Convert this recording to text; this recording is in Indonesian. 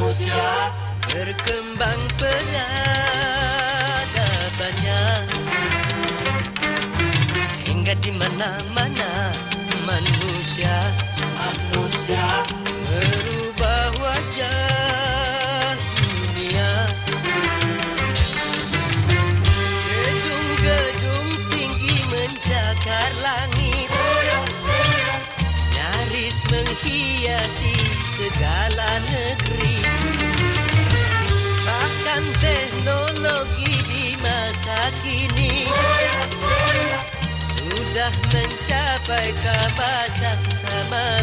manusia berkembang peradabannya. Hingga di mana masa kini. Sudah mencapai kawasan samawi